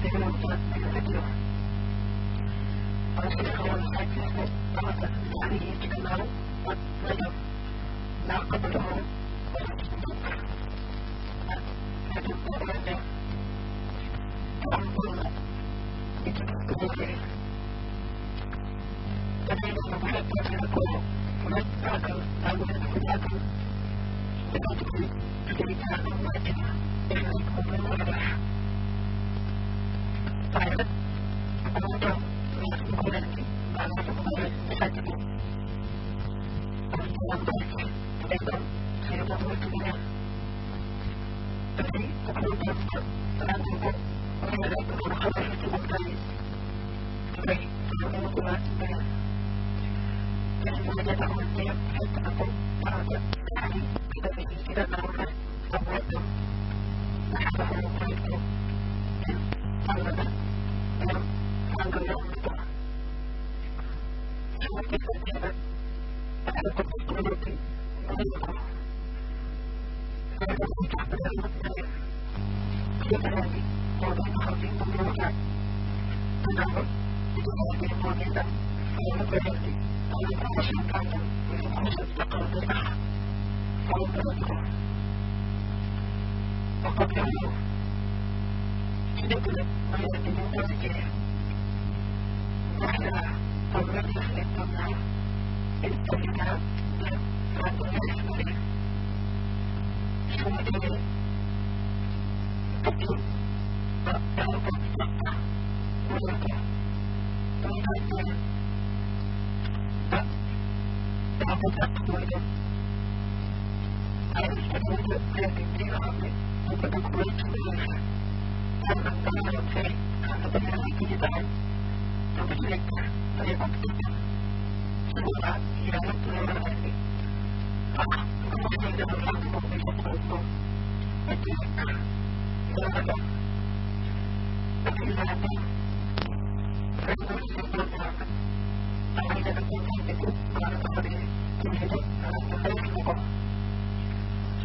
They're going to put their video. I was going to call him sexist, but I was like, I need to come out, but like, not come to home. I do everything. I'm doing it. It's a good thing. The thing is, I'm going to go to the pool. I'm going to go to the pool. I'm going to go to the pool. I'm going to go to the pool. I'm. en onze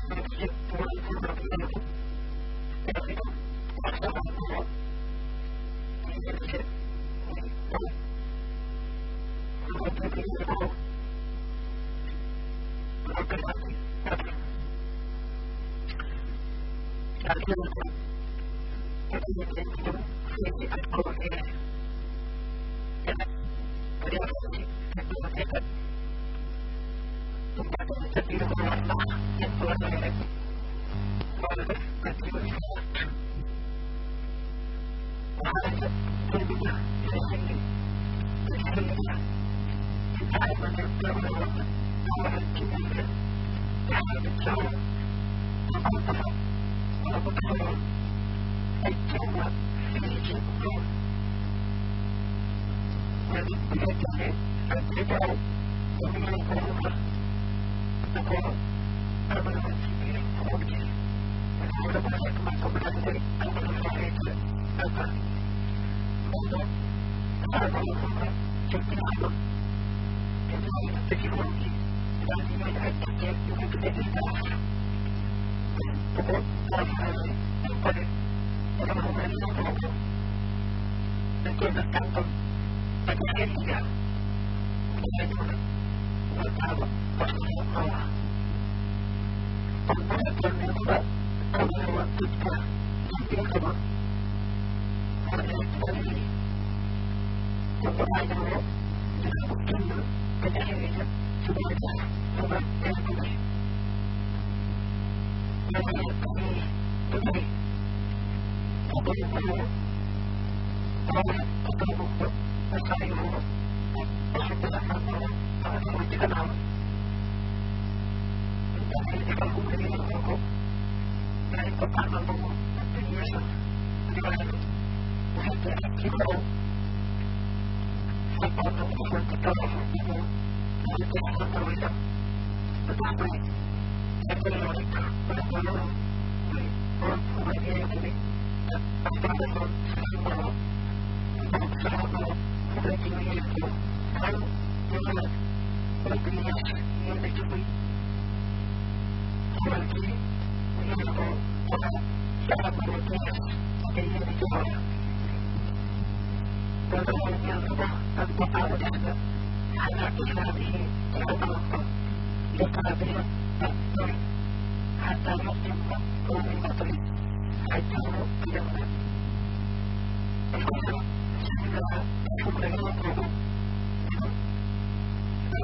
Thank you. Thanks.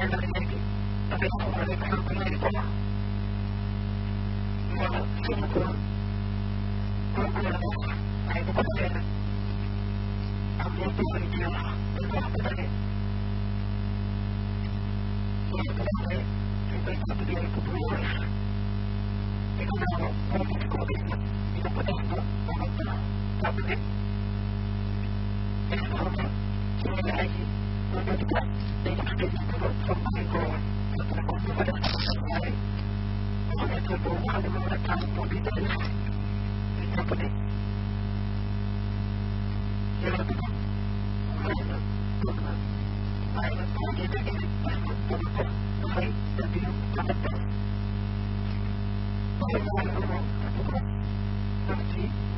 dentro da mente, também não comprarei para o primeiro tema. Mola, cinco, procura-se, aí do parceiro. Alguém tem que ir lá, tem que ir lá, tem que ir lá. Thank you.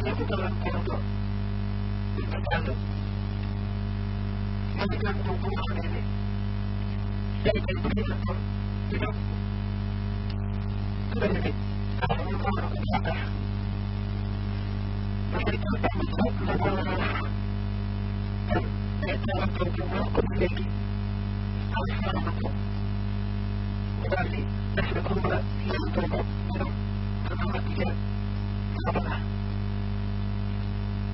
saya bukanlah untuk bergantung ketika dukungan ini dari diberi betul tidak sudah jadi kalau orang bicara mereka tak bisa mengolah dan dalam dukungan memiliki hal-hal itu berarti dan berkumpul yang terbuat dengan kenapa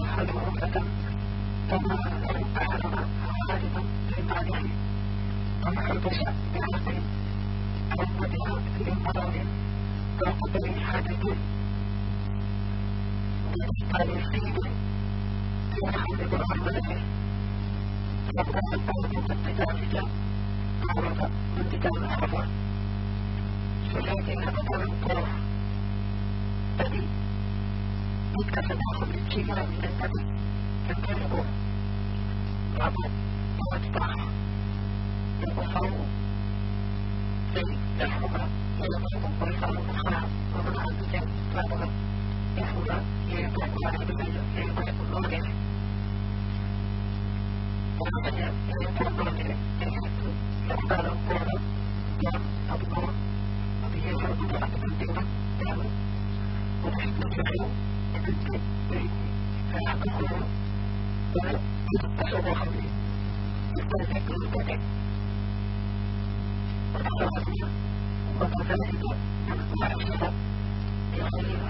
يصحب ركبة كما أعلم خالدا للبعدين ومحبش بعقل المدعى لمرض وقبل حدث بالتاريخين يرحم بالرحمن يبقى الطالب بالتدارج عرض من بداية الحفر فلكن هذا الطرح الذي muchas emociones llegan a intentar entender el amor, la paz, el pasado,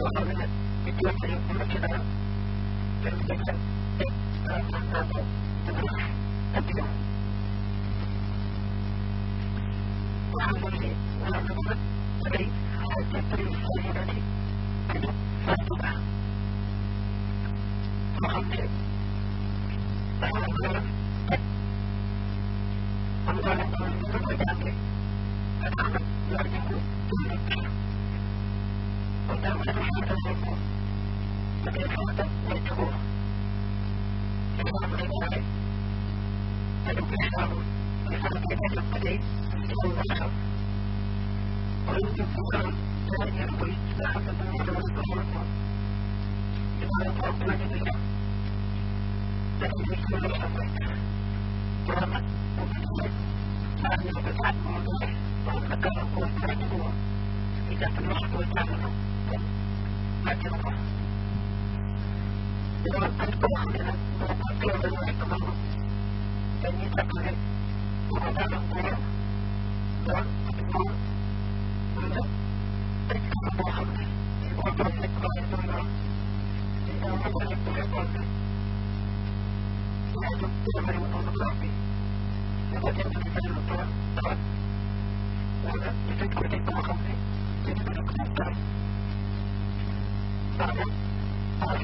olabilir. İhtiyaç yapmak için gelecekler. وعن ابي وعن ابي سعيد الترمذي Thank you.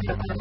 Thank you.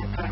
Thank you.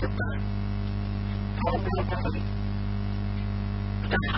Thank you.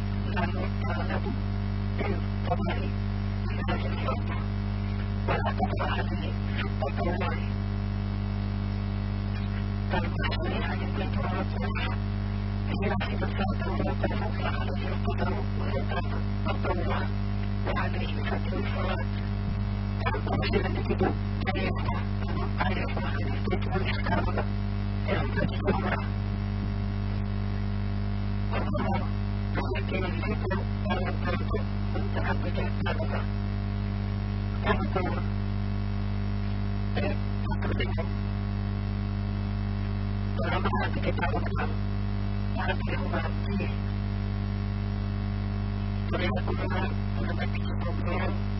けたことがある程度があってそれがこのままこのままきっと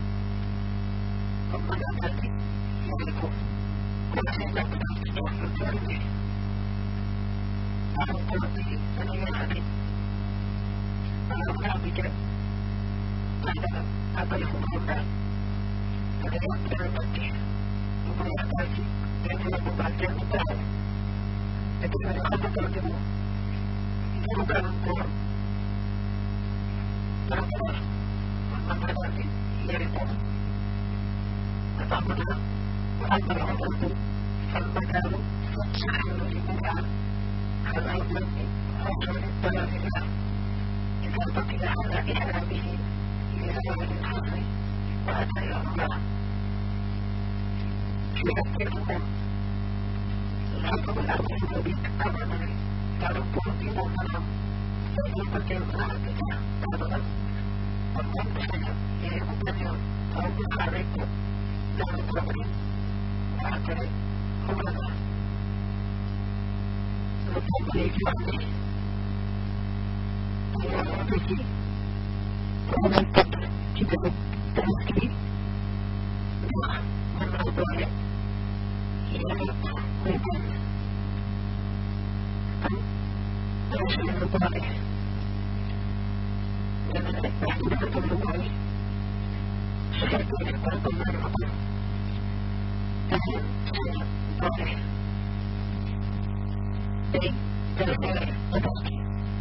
إلى أبيه إلى يوم القبر وأتى يومه يذكرهم لكم الأمر بك أمرا تربون بنا معا فإنك امرأتك ترغب وتنتهي إلى مدن أو بخارج دار قبر وأتى هو ذا وتنتهي عنه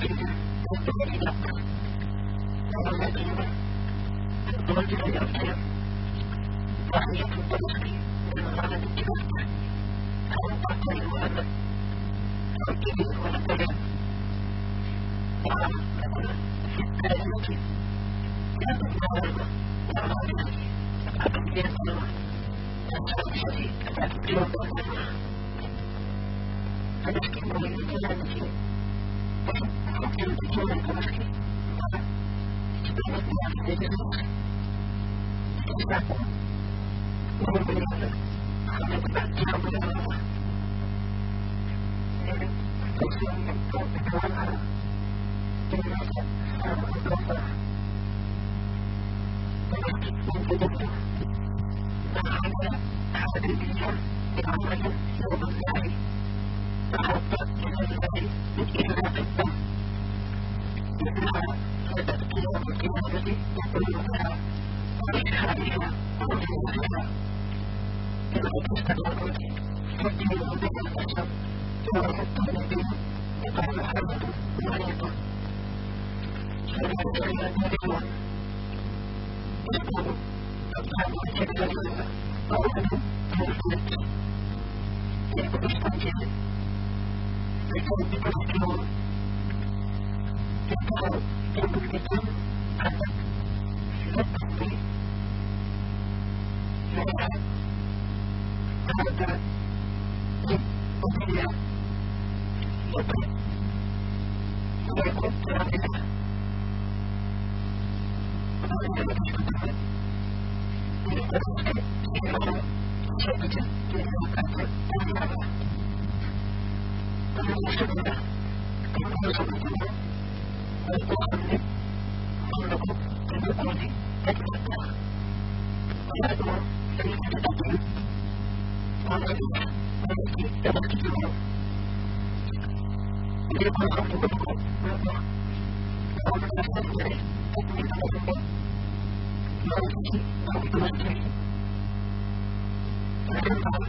Thank you. I'm Özellikle şeyleri çekici bir hakikati anlarla. Böyle bir şekilde kendi yaşadıkları ve özellikle anlatıp kendi konuyu etkiler. Eğer bu elbette tutuyor, anlayış, belki demek gidiyor. Bir de konuşan bu kadar. Anlayışlar Thank you.